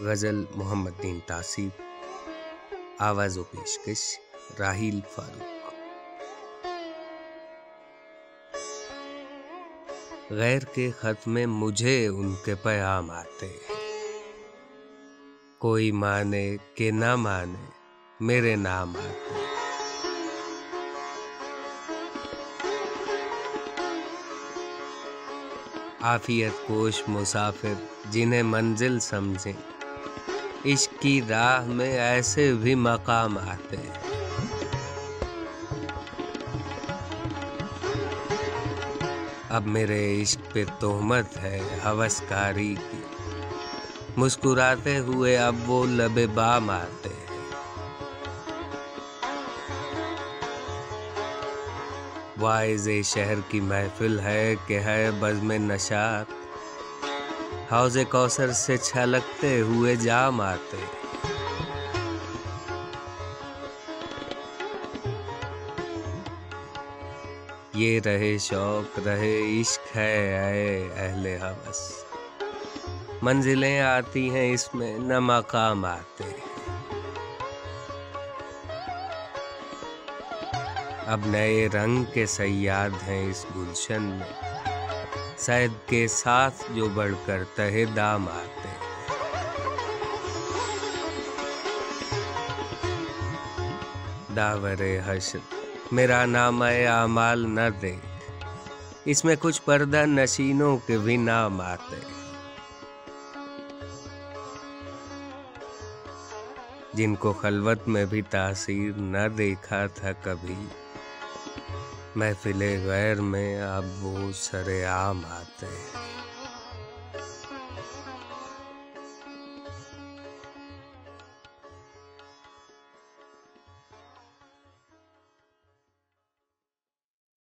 غزل محمد دین تاثیر آواز و پیشکش راہیل فاروق۔ غیر کے خط میں مجھے ان کے پیام آتے ہیں۔ کوئی مانے کہ نہ مانے میرے نام آتے ہیں۔ آفیت کوش مسافر، جنہیں منزل سمجھیں۔ عشق کی راہ میں ایسے بھی مقام آتے ہیں۔ اب میرے عشق پہ تہمت ہے حوث کاری کی۔ مسکراتے ہوئے اب وہ لب بام آتے ہیں۔ وائز شہر کی محفل ہے کہ ہے بزم نشات حوض کوثر سے چھلکتے ہوئے جام آتے یہ رہے شوق، رہے عشق ہے، اے اہل حوث۔ منزلیں آتی ہیں اس میں، نہ مقام آتے۔ اب نئے رنگ کے سیاد ہیں اس گلشن میں۔ سید کے ساتھ جو بڑھ کر تہ دام آتے۔ داور حشر، میرا نام اعمال نہ دیکھ اس میں کچھ پردہ نشینوں کے بھی نام آتے۔ جن کو خلوت میں بھی تاثیر نہ دیکھا تھا کبھی۔ محفل غیر میں اب وہ سر عام آتے ہیں۔